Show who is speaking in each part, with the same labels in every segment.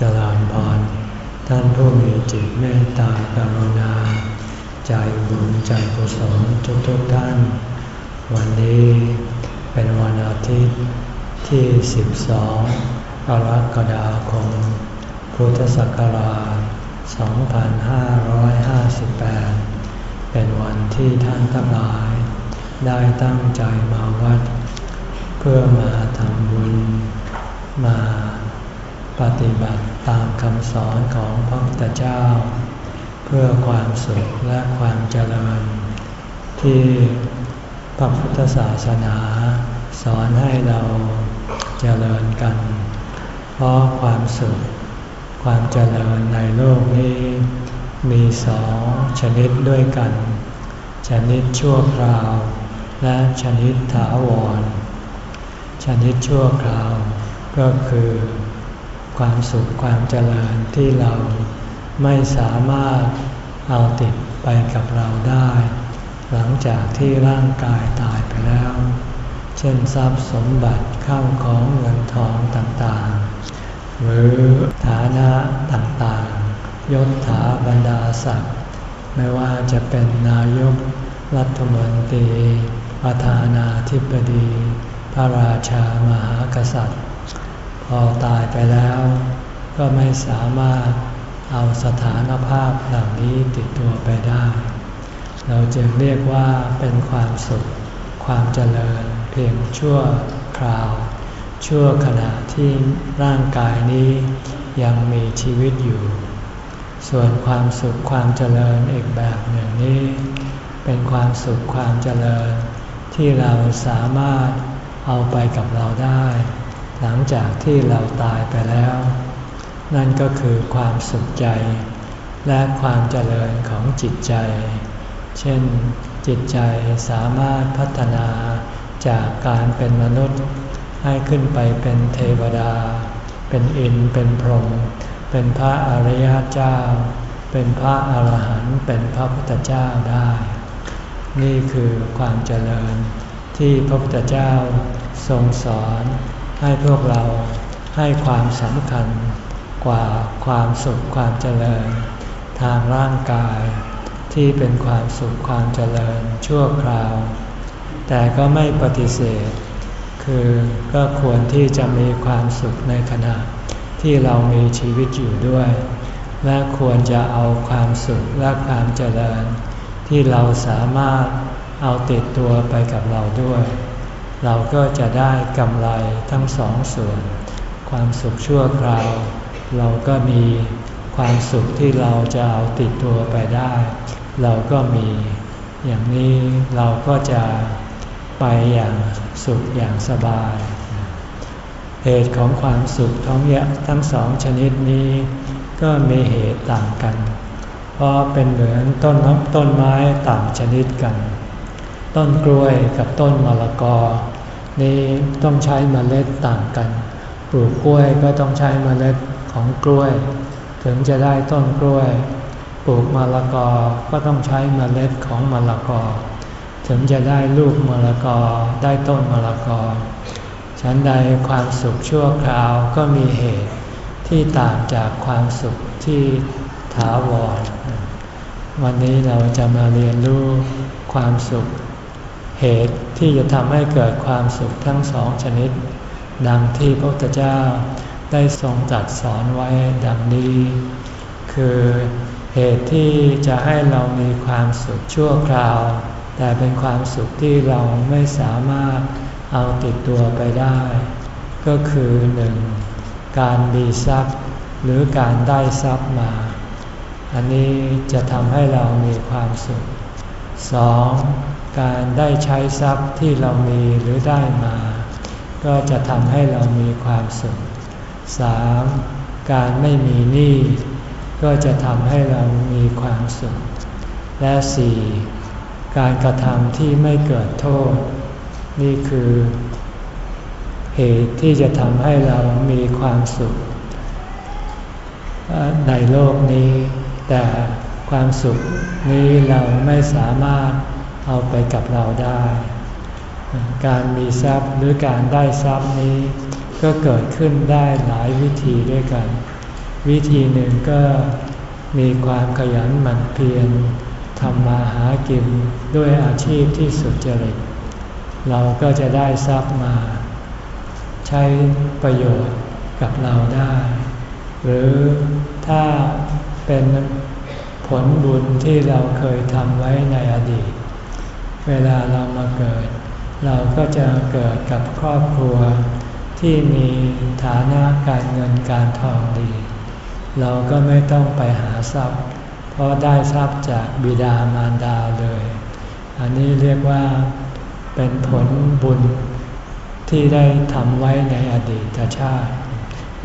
Speaker 1: จรานพร ท่านผู้มีจิตเมตตากรุณา ใจบุญใจกุศลทุกทุกท่าน วันนี้เป็นวันอาทิตย์ที่ 12 กรกฎาคม พุทธศักราช 2558 เป็นวันที่ท่านทั้งหลาย ได้ตั้งใจมาวัด เพื่อมาทำบุญมา ปฏิบัติตามคำสอนของพระพุทธเจ้า เพื่อความสุขและความเจริญ ที่พระพุทธศาสนาสอนให้เราเจริญกัน เพราะความสุข ความเจริญในโลกนี้ มีสองชนิดด้วยกัน ชนิดชั่วคราว และชนิดถาวร ชนิดชั่วคราวก็คือ ความสุขความเจริญที่เราไม่สามารถเอาติดไปกับเราได้ หลังจากที่ร่างกายตายไปแล้ว เช่นทรัพย์สมบัติข้าวของเงินทองต่างๆ หรือฐานะต่างๆ ยศถาบรรดาศักดิ์ไม่ว่าจะเป็นนายกรัฐมนตรีประธานาธิบดี พระราชามหากษัตริย์ อตายไปแล้ว ก็ไม่สามารถเอาสถานภาพเหล่านี้ติดตัวไปได้ เราจึงเรียกว่าเป็นความสุข ความเจริญเพียงชั่วคราว ชั่วขณะที่ร่างกายนี้ยังมีชีวิตอยู่ ส่วนความสุขความเจริญอีกแบบหนึ่งนี้ เป็นความสุขความเจริญที่เราสามารถเอาไปกับเราได้ หลังจากที่เราตายไปแล้ว นั่นก็คือความสุขใจ และความเจริญของจิตใจ เช่น จิตใจสามารถพัฒนาจากการเป็นมนุษย์ ให้ขึ้นไปเป็นเทวดา เป็นอินเป็นพรหมเป็นพระอริยเจ้า เป็นพระอาหารหันต์เป็นพระพุทธเจ้าได้ นี่คือความเจริญที่พระพุทธเจ้าทรงสอน ให้พวกเราให้ความสำคัญกว่าความสุขความเจริญ ทางร่างกาย ที่เป็นความสุขความเจริญชั่วคราว แต่ก็ไม่ปฏิเสธ คือก็ควรที่จะมีความสุขในขณะที่เรามีชีวิตอยู่ด้วย และควรจะเอาความสุขและความเจริญ ที่เราสามารถเอาติดตัวไปกับเราด้วย เราก็จะได้กำไรทั้งสองส่วน ความสุขชั่วคราว เราก็มีความสุขที่เราจะเอาติดตัวไปได้ เราก็มี อย่างนี้เราก็จะไปอย่างสุขอย่างสบาย เหตุของความสุขท้องยะทั้งสองชนิดนี้ ก็มีเหตุต่างกัน เพราะเป็นเหมือนต้นน้ำต้นไม้ต่างชนิดกัน ต้นกล้วยกับต้นมะละกอ นี้ต้องใช้มเมล็ดต่างกัน ปลูกกล้วยก็ต้องใช้มเมล็ดของกล้วย ถึงจะได้ต้นกล้วย ปลูกมะละกอก็ต้องใช้มเมล็ดของมะละกอ ถึงจะได้ลูกมะละกอได้ต้นมะละกอ ฉันใดความสุขชั่วคราวก็มีเหตุที่ต่างจากความสุขที่ถาวร วันนี้เราจะมาเรียนรู้ความสุข เหตุที่จะทำให้เกิดความสุขทั้งสองชนิด ดังที่พระพุทธเจ้าได้ทรงจัดสอนไว้ดังนี้ คือเหตุที่จะให้เรามีความสุขชั่วคราว แต่เป็นความสุขที่เราไม่สามารถเอาติดตัวไปได้ ก็คือหนึ่งการมีทรัพย์ หรือการได้ทรัพย์มา อันนี้จะทำให้เรามีความสุขสอง การได้ใช้ทรัพย์ที่เรามีหรือได้มา ก็จะทำให้เรามีความสุข 3. การไม่มีหนี้ก็จะทำให้เรามีความสุข และ 4. การกระทำที่ไม่เกิดโทษ นี่คือ เหตุที่จะทำให้เรามีความสุข ในโลกนี้ แต่ความสุขนี้เราไม่สามารถ เอาไปกับเราได้ การมีทรัพย์หรือการได้ทรัพย์นี้ ก็เกิดขึ้นได้หลายวิธีด้วยกัน วิธีหนึ่งก็มีความขยันหมั่นเพียรทำมาหากินด้วยอาชีพที่สุจริต เราก็จะได้ทรัพย์มา ใช้ประโยชน์กับเราได้ หรือถ้าเป็นผลบุญที่เราเคยทำไว้ในอดีต เวลาเรามาเกิด เราก็จะเกิดกับครอบครัว ที่มีฐานะการเงินการทองดี เราก็ไม่ต้องไปหาทรัพย์ เพราะได้ทรัพย์จากบิดามารดาเลย อันนี้เรียกว่าเป็นผลบุญที่ได้ทำไว้ในอดีตชาติ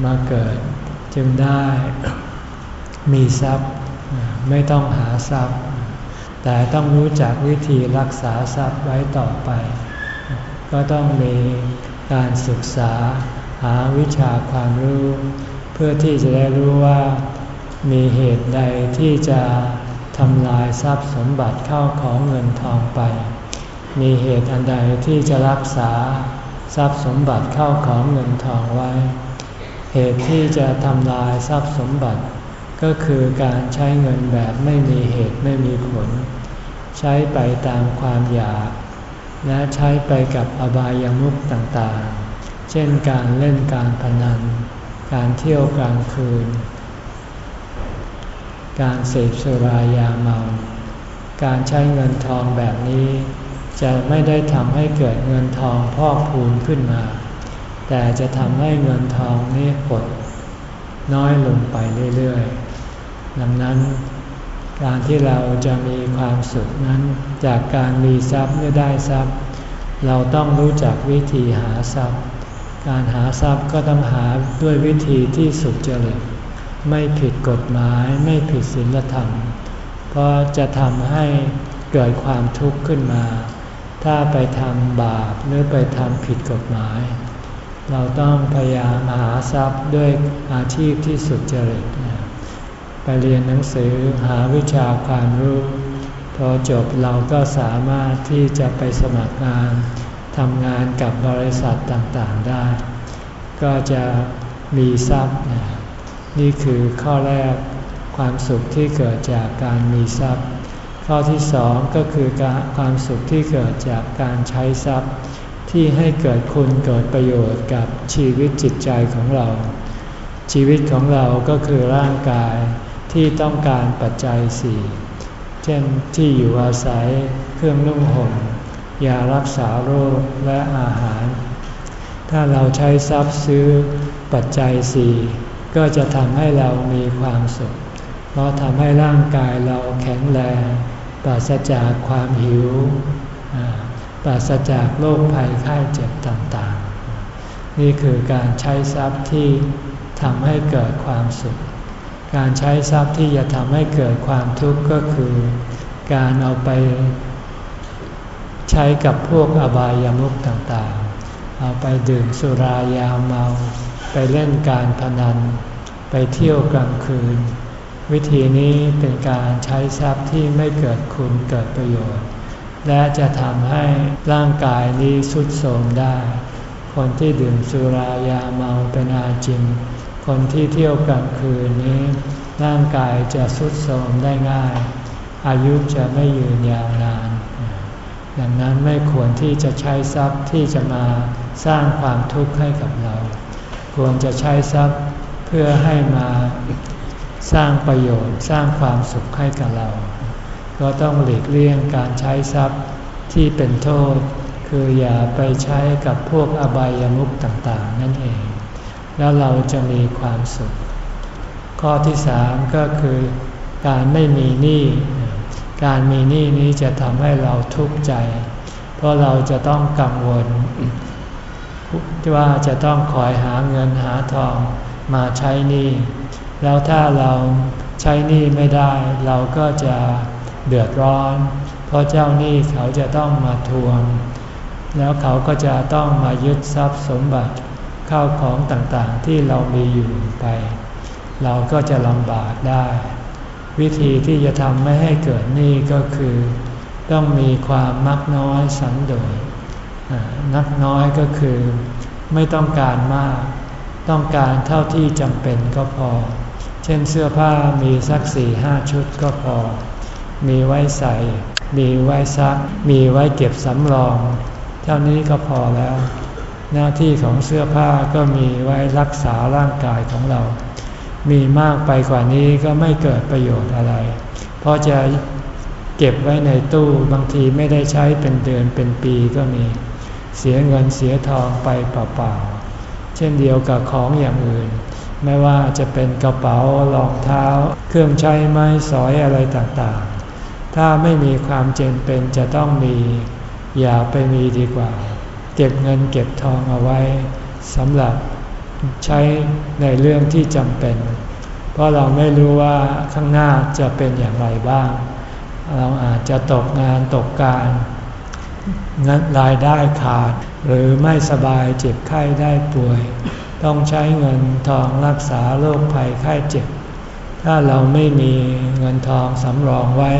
Speaker 1: มาเกิดจึงได้มีทรัพย์ไม่ต้องหาทรัพย์ แต่ต้องรู้จักวิธีรักษาทรัพย์ไว้ต่อไป ก็ต้องมีการศึกษาหาวิชาความรู้ เพื่อที่จะได้รู้ว่า มีเหตุใดที่จะทำลายทรัพย์สมบัติเข้าของเงินทองไป มีเหตุอันใดที่จะรักษาทรัพย์สมบัติเข้าของเงินทองไว้ เหตุที่จะทำลายทรัพย์สมบัติ ก็คือการใช้เงินแบบไม่มีเหตุไม่มีผล ใช้ไปตามความอยาก และใช้ไปกับอบายามุขต่างๆ เช่นการเล่นการพนัน การเที่ยวกลางคืน การเสพสุรายาเมา การใช้เงินทองแบบนี้ จะไม่ได้ทำให้เกิดเงินทองพอกพูนขึ้นมา แต่จะทำให้เงินทองนี้หดน้อยลงไปเรื่อยๆ ดังนั้น การที่เราจะมีความสุขนั้นจากการมีทรัพย์หรือได้ทรัพย์ เราต้องรู้จักวิธีหาทรัพย์ การหาทรัพย์ก็ต้องหาด้วยวิธีที่สุจริตไม่ผิดกฎหมายไม่ผิดศีลธรรม เพราะจะทำให้เกิดความทุกข์ขึ้นมา ถ้าไปทำบาปหรือไปทำผิดกฎหมาย เราต้องพยายามหาทรัพย์ด้วยอาชีพที่สุจริต ไปเรียนหนังสือหาวิชาความรู้ พอจบเราก็สามารถที่จะไปสมัครงานทำงานกับบริษัทต่างๆได้ ก็จะมีทรัพย์นี่คือข้อแรกความสุขที่เกิดจากการมีทรัพย์ ข้อที่สองก็คือการความสุขที่เกิดจากการใช้ทรัพย์ ที่ให้เกิดคุณเกิดประโยชน์กับชีวิตจิตใจของเรา ชีวิตของเราก็คือร่างกาย ที่ต้องการปัจจัยสี่เช่นที่อยู่อาศัยเครื่องนุ่งห่มยารักษาโรคและอาหาร ถ้าเราใช้ทรัพย์ซื้อปัจจัยสี่ก็จะทำให้เรามีความสุข เพราะทำให้ร่างกายเราแข็งแรงปราศจากความหิวปราศจากโรคภัยไข้เจ็บต่างๆ นี่คือการใช้ทรัพย์ที่ทำให้เกิดความสุข การใช้ทรัพย์ที่จะทำให้เกิดความทุกข์ก็คือ การเอาไปใช้กับพวกอบายามุขต่างๆ เอาไปดื่มสุรายาเมา ไปเล่นการพนัน ไปเที่ยวกลางคืน วิธีนี้เป็นการใช้ทรัพย์ที่ไม่เกิดคุณเกิดประโยชน์ และจะทำให้ร่างกายนี้สุดโทรมได้ คนที่ดื่มสุรายาเมาเป็นอาจิน คนที่เที่ยวกลางคืนนี้ ร่างกายจะสุดโทรมได้ง่าย อายุจะไม่ยืนยาวนาน ดังนั้นไม่ควรที่จะใช้ทรัพย์ที่จะมาสร้างความทุกข์ให้กับเรา ควรจะใช้ทรัพย์เพื่อให้มาสร้างประโยชน์สร้างความสุขให้กับเรา ก็ต้องหลีกเลี่ยงการใช้ทรัพย์ที่เป็นโทษ คืออย่าไปใช้กับพวกอบายามุขต่างๆ นั่นเอง แล้วเราจะมีความสุข ข้อที่สามก็คือการไม่มีหนี้ การมีหนี้นี้จะทำให้เราทุกข์ใจ เพราะเราจะต้องกังวลว่าจะต้องคอยหาเงินหาทองมาใช้หนี้ แล้วถ้าเราใช้หนี้ไม่ได้ เราก็จะเดือดร้อน เพราะเจ้าหนี้เขาจะต้องมาทวง แล้วเขาก็จะต้องมายึดทรัพย์สมบัติ ข้าวของต่างๆที่เรามีอยู่ไป เราก็จะลำบากได้ วิธีที่จะทำไม่ให้เกิดหนี้ก็คือ ต้องมีความมักน้อยสันโดษนักน้อยก็คือ ไม่ต้องการมาก ต้องการเท่าที่จำเป็นก็พอ เช่นเสื้อผ้ามีสักสี่ห้าชุดก็พอ มีไว้ใส่ มีไว้ซัก มีไว้เก็บสำรอง เท่านี้ก็พอแล้ว หน้าที่ของเสื้อผ้าก็มีไว้รักษาร่างกายของเรา มีมากไปกว่านี้ก็ไม่เกิดประโยชน์อะไร เพราะจะเก็บไว้ในตู้บางทีไม่ได้ใช้เป็นเดือนเป็นปีก็มี เสียเงินเสียทองไปเปล่าๆ เช่นเดียวกับของอย่างอื่น ไม่ว่าจะเป็นกระเป๋ารองเท้า เครื่องใช้ไม้สอยอะไรต่างๆ ถ้าไม่มีความจนเป็นจะต้องมี อย่าไปมีดีกว่า เก็บเงินเก็บทองเอาไว้สำหรับใช้ในเรื่องที่จำเป็น เพราะเราไม่รู้ว่าข้างหน้าจะเป็นอย่างไรบ้าง เราอาจจะตกงานตกการงินรายได้ขาดหรือไม่สบายเจ็บไข้ได้ป่วย ต้องใช้เงินทองรักษาโรคภัยไข้เจ็บ ถ้าเราไม่มีเงินทองสำรองไว้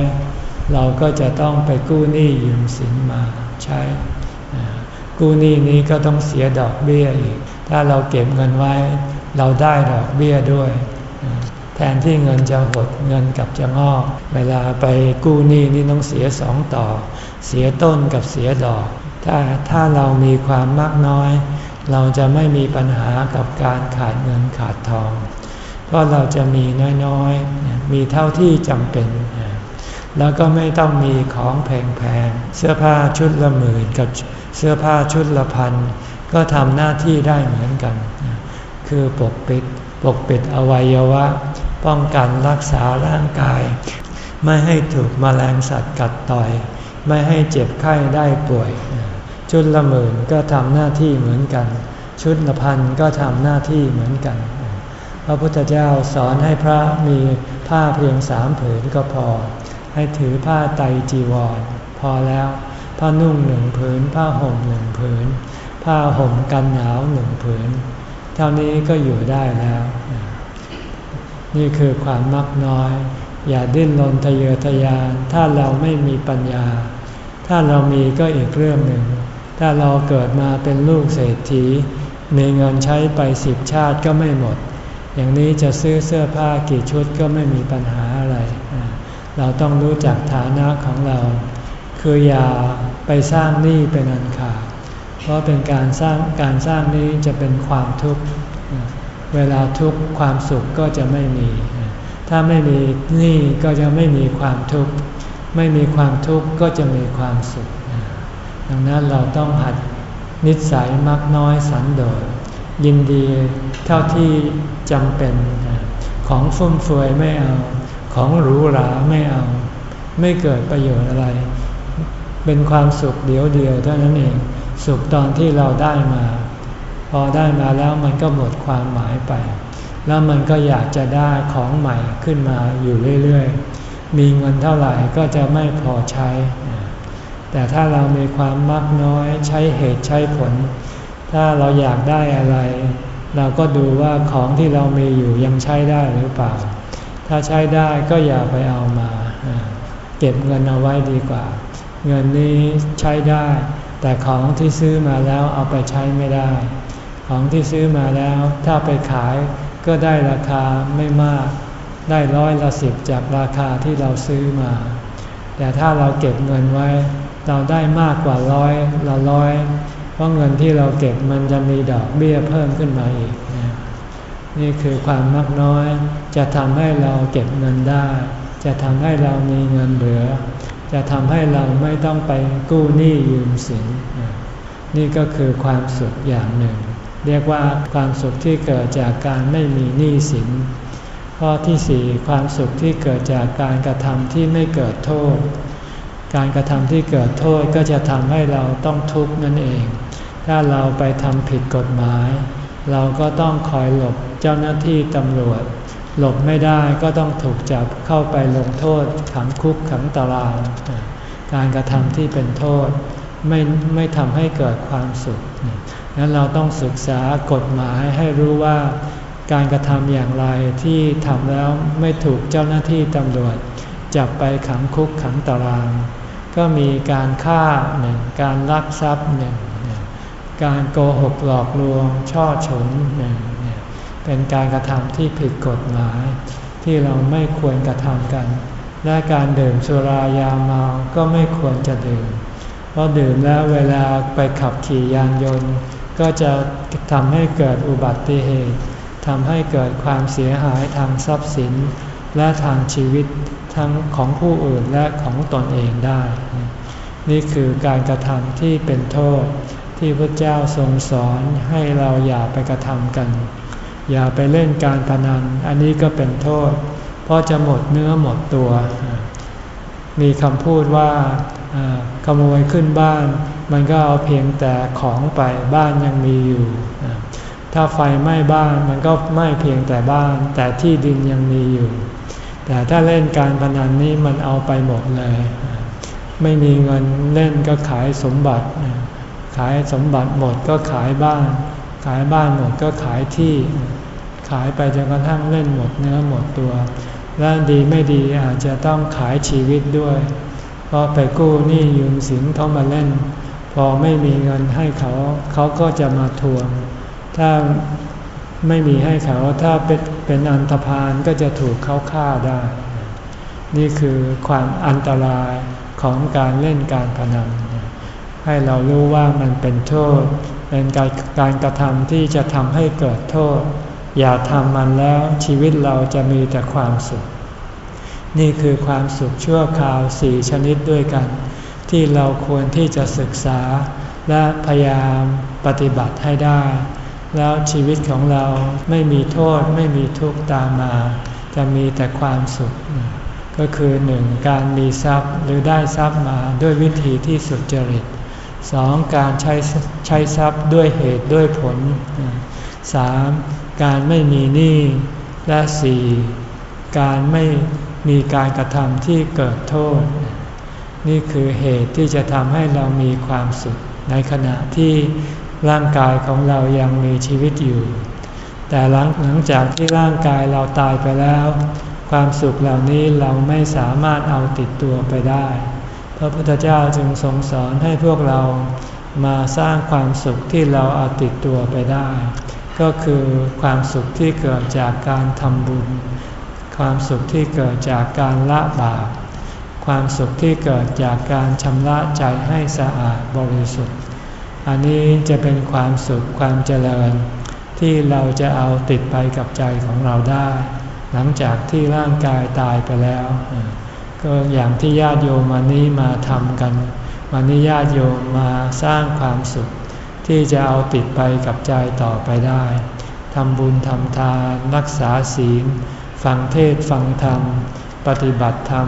Speaker 1: เราก็จะต้องไปกู้หนี้ยืมสินมาใช้ กู้หนี้นี้ก็ต้องเสียดอกเบี้ยอีก ถ้าเราเก็บเงินไว้ เราได้ดอกเบี้ยด้วย แทนที่เงินจะหดเงินกับจะงอก เวลาไปกู้หนี้นี่ต้องเสียสองต่อ เสียต้นกับเสียดอก ถ้าถ้าเรามีความมากน้อย เราจะไม่มีปัญหากับการขาดเงินขาดทอง เพราะเราจะมีน้อยๆ มีเท่าที่จำเป็นแล้วก็ไม่ต้องมีของแพงๆ เสื้อผ้าชุดละหมื่นกับ เสื้อผ้าชุดละพันก็ทำหน้าที่ได้เหมือนกัน คือปกปิดปกปิดอวัยวะ ป้องกันรักษาร่างกาย ไม่ให้ถูกมแมลงสัตว์กัดต่อย ไม่ให้เจ็บไข้ได้ป่วย ชุดละหมื่นก็ทำหน้าที่เหมือนกัน ชุดละพันก็ทำหน้าที่เหมือนกัน พระพุทธเจ้าสอนให้พระมีผ้าเพียงสามผืนก็พอ ให้ถือผ้าไตจีวร พอแล้ว ผ้านุ่งหนึ่งผืน ผ้าห่มหนึ่งผืน ผ้าห่มกันหนาวหนึ่งผืน เท่านี้ก็อยู่ได้แล้ว นี่คือความมักน้อย อย่าดิ้นรนทะเยอทะยาน ถ้าเราไม่มีปัญญา ถ้าเรามีก็อีกเรื่องหนึ่ง ถ้าเราเกิดมาเป็นลูกเศรษฐี มีเงินใช้ไปสิบชาติก็ไม่หมด อย่างนี้จะซื้อเสื้อผ้ากี่ชุดก็ไม่มีปัญหาอะไร เราต้องรู้จักฐานะของเรา คืออย่าไปสร้างหนี้เป็นอันขาด เพราะเป็นการสร้างการสร้างนี้จะเป็นความทุกข์ เวลาทุกข์ความสุขก็จะไม่มี ถ้าไม่มีนี่ก็จะไม่มีความทุกข์ ไม่มีความทุกข์ก็จะมีความสุข ดังนั้นเราต้องหัดนิสัยมักน้อยสันโดษ ยินดีเท่าที่จำเป็น ของฟุ่มเฟือยไม่เอา ของหรูหราไม่เอา ไม่เกิดประโยชน์อะไร เป็นความสุขเดียวเดียวเท่านั้นเอง สุขตอนที่เราได้มา พอได้มาแล้วมันก็หมดความหมายไป แล้วมันก็อยากจะได้ของใหม่ขึ้นมาอยู่เรื่อยๆ มีเงินเท่าไหร่ก็จะไม่พอใช้ แต่ถ้าเรามีความมักน้อยใช้เหตุใช้ผล ถ้าเราอยากได้อะไร เราก็ดูว่าของที่เรามีอยู่ยังใช้ได้หรือเปล่า ถ้าใช้ได้ก็อย่าไปเอามา เก็บเงินเอาไว้ดีกว่า เงินนี้ใช้ได้ แต่ของที่ซื้อมาแล้วเอาไปใช้ไม่ได้ ของที่ซื้อมาแล้วถ้าไปขายก็ได้ราคาไม่มาก ได้ร้อยละสิบจากราคาที่เราซื้อมา แต่ถ้าเราเก็บเงินไว้ เราได้มากกว่าร้อยละร้อย เพราะเงินที่เราเก็บมันจะมีดอกเบี้ยเพิ่มขึ้นมาอีก นี่คือความมากน้อย จะทำให้เราเก็บเงินได้ จะทำให้เรามีเงินเหลือ จะทำให้เราไม่ต้องไปกู้หนี้ยืมสิน นี่ก็คือความสุขอย่างหนึ่ง เรียกว่าความสุขที่เกิดจากการไม่มีหนี้สิน ข้อที่สี่ความสุขที่เกิดจากการกระทำที่ไม่เกิดโทษ การกระทำที่เกิดโทษก็จะทำให้เราต้องทุกข์นั่นเอง ถ้าเราไปทำผิดกฎหมาย เราก็ต้องคอยหลบเจ้าหน้าที่ตำรวจ หลบไม่ได้ก็ต้องถูกจับเข้าไปลงโทษขังคุกขังตาราง การกระทำที่เป็นโทษไม่ไม่ทำให้เกิดความสุขนั้นเราต้องศึกษากฎหมายให้รู้ว่าการกระทำอย่างไรที่ทำแล้วไม่ถูกเจ้าหน้าที่ตำรวจ จับไปขังคุกขังตาราง ก็มีการฆ่าหนึ่งการลักทรัพย์หนึ่งการโกหกหลอกลวงช่อฉนหนึ่ง เป็นการกระทำที่ผิดกฎหมาย ที่เราไม่ควรกระทำกัน และการดื่มสุรายาเมาก็ไม่ควรจะดื่ม เพราะดื่มแล้วเวลาไปขับขี่ยานยนต์ ก็จะทำให้เกิดอุบัติเหตุทำให้เกิดความเสียหายทางทรัพย์สิน และทางชีวิตทั้งของผู้อื่นและของตนเองได้ นี่คือการกระทำที่เป็นโทษที่พระเจ้าทรงสอนให้เราอย่าไปกระทำกัน อย่าไปเล่นการพนัน อันนี้ก็เป็นโทษ เพราะจะหมดเนื้อหมดตัว มีคำพูดว่าขโมยขึ้นบ้าน มันก็เอาเพียงแต่ของไปบ้านยังมีอยู่ ถ้าไฟไหม้บ้านมันก็ไหม้เพียงแต่บ้าน แต่ที่ดินยังมีอยู่ แต่ถ้าเล่นการพนันนี้มันเอาไปหมดเลย ไม่มีเงินเล่นก็ขายสมบัติ ขายสมบัติหมดก็ขายบ้าน ขายบ้านหมดก็ขายที่ ขายไปจนกระทั่งเล่นหมดเนื้อหมดตัว และดีไม่ดีอาจจะต้องขายชีวิตด้วย เพราะไปกู้หนี้ยืมสินเขามาเล่น พอไม่มีเงินให้เขา เขาก็จะมาทวง ถ้าไม่มีให้เขาถ้าเป็นเป็นอันธพาลก็จะถูกเขาฆ่าได้ นี่คือความอันตรายของการเล่นการพนันให้เรารู้ว่ามันเป็นโทษ เป็นการการกระทำที่จะทำให้เกิดโทษ อย่าทำมันแล้วชีวิตเราจะมีแต่ความสุข นี่คือความสุขชั่วคราวสี่ชนิดด้วยกัน ที่เราควรที่จะศึกษาและพยายามปฏิบัติให้ได้ แล้วชีวิตของเราไม่มีโทษไม่มีทุกข์ตามมา จะมีแต่ความสุข ก็คือหนึ่งการมีทรัพย์หรือได้ทรัพย์มาด้วยวิธีที่สุจริต สองการใช้ใช้ทรัพย์ด้วยเหตุด้วยผลสามการไม่มีหนี้และสี่การไม่มีการกระทำที่เกิดโทษ นี่คือเหตุที่จะทำให้เรามีความสุข ในขณะที่ร่างกายของเรายังมีชีวิตอยู่ แต่หลังหลังจากที่ร่างกายเราตายไปแล้ว ความสุขเหล่านี้เราไม่สามารถเอาติดตัวไปได้ พระพุทธเจ้าจึงทรงสอนให้พวกเรามาสร้างความสุขที่เราเอาติดตัวไปได้ ก็คือความสุขที่เกิดจากการทำบุญ ความสุขที่เกิดจากการละบาปความสุขที่เกิดจากการชำระใจให้สะอาดบริสุทธิ์ อันนี้จะเป็นความสุขความเจริญ ที่เราจะเอาติดไปกับใจของเราได้ หลังจากที่ร่างกายตายไปแล้ว ก็อย่างที่ญาติโยมวันนี้มาทำกัน วันนี้ญาติโยมมาสร้างความสุข ที่จะเอาติดไปกับใจต่อไปได้ทำบุญทำทานรักษาศีล ฟังเทศฟังธรรม ปฏิบัติธรรม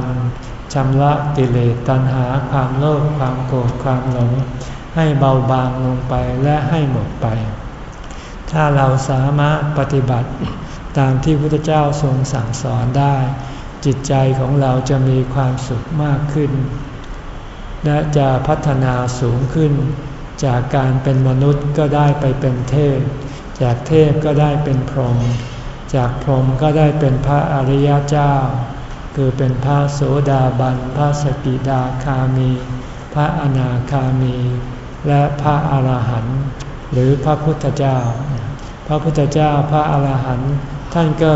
Speaker 1: ชำระกิเลสตัณหาความโลภความโกรธความหลง ให้เบาบางลงไปและให้หมดไป ถ้าเราสามารถปฏิบัติตามที่พระพุทธเจ้าทรงสั่งสอนได้ จิตใจของเราจะมีความสุขมากขึ้น และจะพัฒนาสูงขึ้น จากการเป็นมนุษย์ก็ได้ไปเป็นเทพ จากเทพก็ได้เป็นพรหมจากพรหมก็ได้เป็นพระอริยเจ้า คือเป็นพระโสดาบัน พระสกิดาคามี พระอนาคามี และพระอรหันต์หรือพระพุทธเจ้า พระพุทธเจ้าพระอรหันต์ท่านก็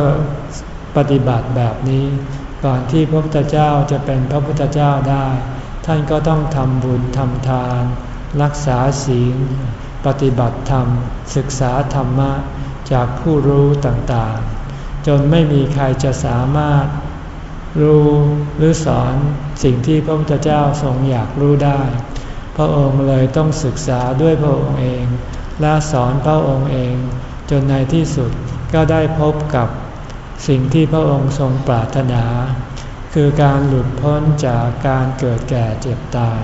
Speaker 1: ปฏิบัติแบบนี้ ก่อนที่พระพุทธเจ้าจะเป็นพระพุทธเจ้าได้ ท่านก็ต้องทำบุญทำทาน รักษาศีล ปฏิบัติธรรม ศึกษาธรรมะจากผู้รู้ต่างๆ จนไม่มีใครจะสามารถรู้หรือสอนสิ่งที่พระพุทธเจ้าทรงอยากรู้ได้ พระองค์เลยต้องศึกษาด้วยพระองค์เอง และสอนพระองค์เอง จนในที่สุดก็ได้พบกับ สิ่งที่พระองค์ทรงปรารถนา คือการหลุดพ้นจากการเกิดแก่เจ็บตาย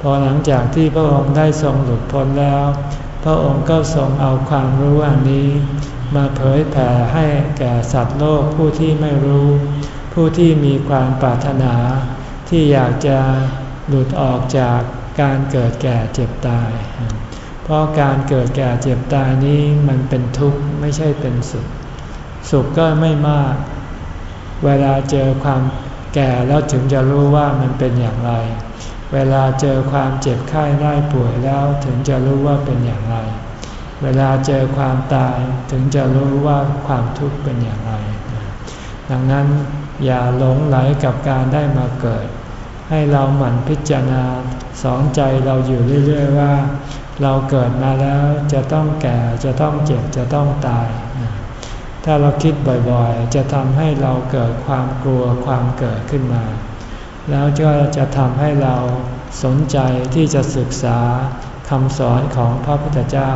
Speaker 1: พอหลังจากที่พระองค์ได้ทรงหลุดพ้นแล้ว พระองค์ก็ทรงเอาความรู้อันนี้ มาเผยแผ่ให้แก่สัตว์โลกผู้ที่ไม่รู้ ผู้ที่มีความปรารถนา ที่อยากจะหลุดออกจากการเกิดแก่เจ็บตาย เพราะการเกิดแก่เจ็บตายนี้มันเป็นทุกข์ไม่ใช่เป็นสุข สุขก็ไม่มาก เวลาเจอความแก่แล้วถึงจะรู้ว่ามันเป็นอย่างไร เวลาเจอความเจ็บไข้ได้ป่วยแล้วถึงจะรู้ว่าเป็นอย่างไร เวลาเจอความตายถึงจะรู้ว่าความทุกข์เป็นอย่างไร ดังนั้นอย่าหลงไหลกับการได้มาเกิด ให้เราหมั่นพิจารณาสอนใจเราอยู่เรื่อย ๆ ว่า เราเกิดมาแล้วจะต้องแก่จะต้องเจ็บจะต้องตาย ถ้าเราคิดบ่อยๆ จะทำให้เราเกิดความกลัวความเกิดขึ้นมา แล้วก็จะทำให้เราสนใจที่จะศึกษาคำสอนของพระพุทธเจ้า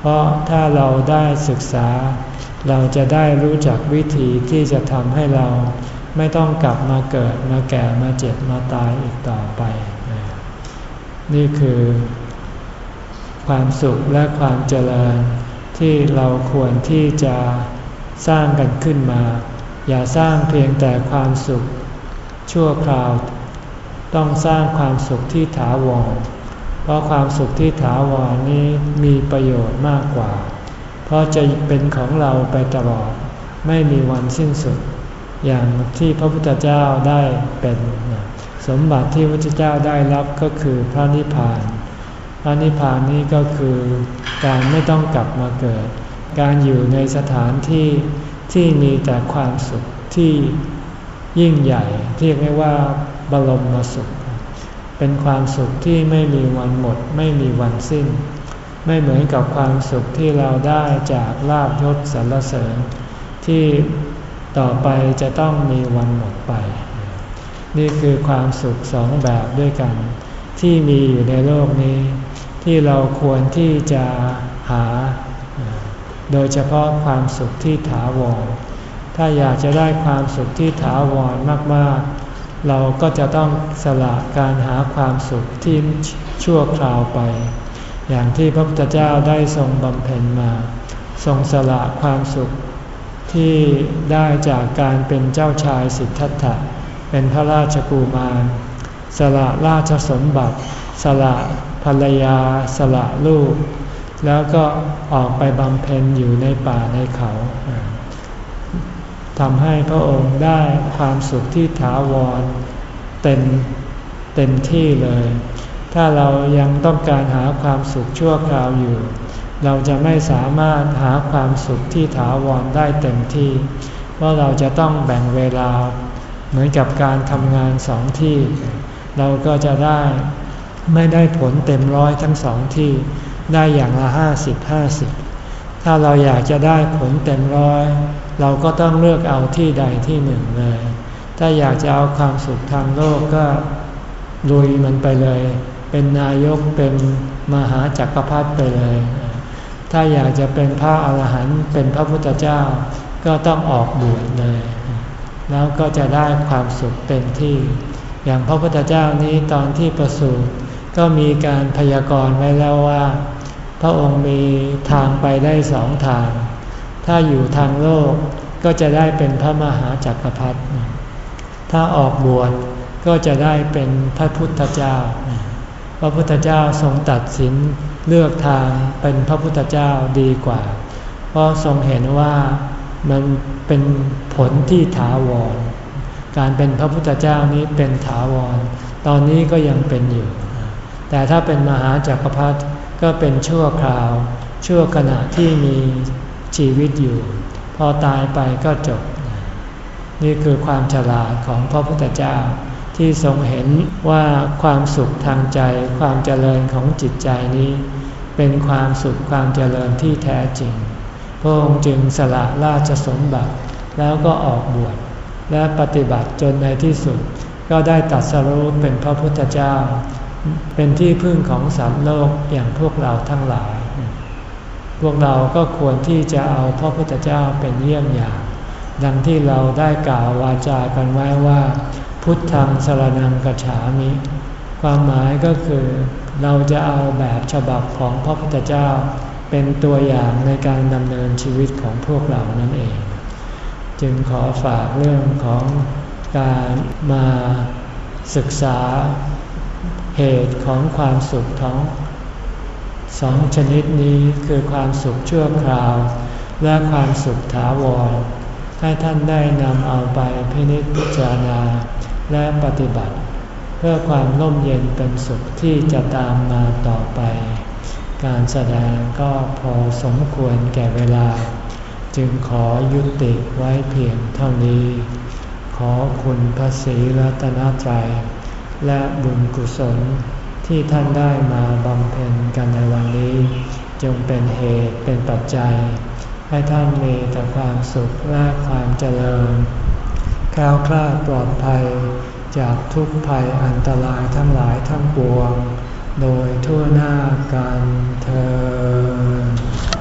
Speaker 1: เพราะถ้าเราได้ศึกษา เราจะได้รู้จักวิธีที่จะทำให้เราไม่ต้องกลับมาเกิดมาแก่มาเจ็บมาตายอีกต่อไป นี่คือความสุขและความเจริญที่เราควรที่จะ สร้างกันขึ้นมา อย่าสร้างเพียงแต่ความสุข ชั่วคราว ต้องสร้างความสุขที่ถาวร เพราะความสุขที่ถาวรนี้มีประโยชน์มากกว่า เพราะจะเป็นของเราไปตลอด ไม่มีวันสิ้นสุด อย่างที่พระพุทธเจ้าได้เป็น สมบัติที่พระพุทธเจ้าได้รับก็คือพระนิพพานพระนิพพานนี้ก็คือการไม่ต้องกลับมาเกิด การอยู่ในสถานที่ที่มีแต่ความสุขที่ยิ่งใหญ่ที่เรียกว่าบรมสุข เป็นความสุขที่ไม่มีวันหมด ไม่มีวันสิ้น ไม่เหมือนกับความสุขที่เราได้จากลาบยศสรรเสริญ ที่ต่อไปจะต้องมีวันหมดไป นี่คือความสุขสองแบบด้วยกัน ที่มีอยู่ในโลกนี้ ที่เราควรที่จะหา โดยเฉพาะความสุขที่ถาวร ถ้าอยากจะได้ความสุขที่ถาวรมากๆ เราก็จะต้องสละการหาความสุขที่ชั่วคราวไป อย่างที่พระพุทธเจ้าได้ทรงบำเพ็ญมา ทรงสละความสุขที่ได้จากการเป็นเจ้าชายสิทธัตถะ เป็นพระราชกุมาร สละราชสมบัติ สละภรรยา สละลูก แล้วก็ออกไปบำเพ็ญอยู่ในป่าในเขาทำให้พระองค์ได้ความสุขที่ถาวรเต็มเต็มที่เลย ถ้าเรายังต้องการหาความสุขชั่วคราวอยู่ เราจะไม่สามารถหาความสุขที่ถาวรได้เต็มที่ เพราะเราจะต้องแบ่งเวลา เหมือนกับการทำงานสองที่ เราก็จะได้ไม่ได้ผลเต็มร้อยทั้งสองที่ ได้อย่างละห้าสิบห้าสิบถ้าเราอยากจะได้ผลเต็มร้อย เราก็ต้องเลือกเอาที่ใดที่หนึ่งเลย ถ้าอยากจะเอาความสุขทางโลกก็ลุยมันไปเลย เป็นนายกเป็นมหาจักรพรรดิไปเลย ถ้าอยากจะเป็นพระอาหารหันต์เป็นพระพุทธเจ้า ก็ต้องออกบวชเลย แล้วก็จะได้ความสุขเต็มที่ อย่างพระพุทธเจ้านี้ตอนที่ประสูติก็มีการพยากรณ์ไว้แล้วว่า พระองค์มีทางไปได้สองทาง ถ้าอยู่ทางโลกก็จะได้เป็นพระมหาจักรพรรดิถ้าออกบวชก็จะได้เป็นพระพุทธเจ้า พระพุทธเจ้าทรงตัดสินเลือกทางเป็นพระพุทธเจ้าดีกว่า เพราะทรงเห็นว่ามันเป็นผลที่ถาวร การเป็นพระพุทธเจ้านี้เป็นถาวร ตอนนี้ก็ยังเป็นอยู่ แต่ถ้าเป็นมหาจักรพรรดิ ก็เป็นชั่วคราว ชั่วขณะที่มีชีวิตอยู่ พอตายไปก็จบ นี่คือความฉลาดของพระพุทธเจ้า ที่ทรงเห็นว่าความสุขทางใจ ความเจริญของจิตใจนี้ เป็นความสุขความเจริญที่แท้จริง พระองค์จึงสละราชสมบัติแล้วก็ออกบวชและปฏิบัติจนในที่สุด ก็ได้ตัดสรุปเป็นพระพุทธเจ้า เป็นที่พึ่งของสามโลกอย่างพวกเราทั้งหลาย พวกเราก็ควรที่จะเอาพระพุทธเจ้าเป็นเยี่ยมอย่าง ดังที่เราได้กล่าววาจากันไว้ว่า พุทธังสรนังกัจฉามิ ความหมายก็คือ เราจะเอาแบบฉบับของพระพุทธเจ้า เป็นตัวอย่างในการดำเนินชีวิตของพวกเรานั่นเอง จึงขอฝากเรื่องของการมาศึกษา เหตุของความสุขทั้งสองชนิดนี้คือความสุขชั่วคราว และความสุขถาวร ให้ท่านได้นำเอาไปพินิจพิจารณาและปฏิบัติ เพื่อความร่มเย็นเป็นสุขที่จะตามมาต่อไปกการแสดงก็พอสมควรแก่เวลา จึงขอยุติไว้เพียงเท่านี้ ขอคุณพระศรีรัตนตรัย และบุญกุศลที่ท่านได้มาบำเพ็ญกันในวันนี้ จงเป็นเหตุเป็นปัจจัย ให้ท่านมีแต่ความสุขและความเจริญแคล้วคลาดปลอดภัย จากทุกภัยอันตรายทั้งหลายทั้งปวง โดยทั่วหน้ากันเธอ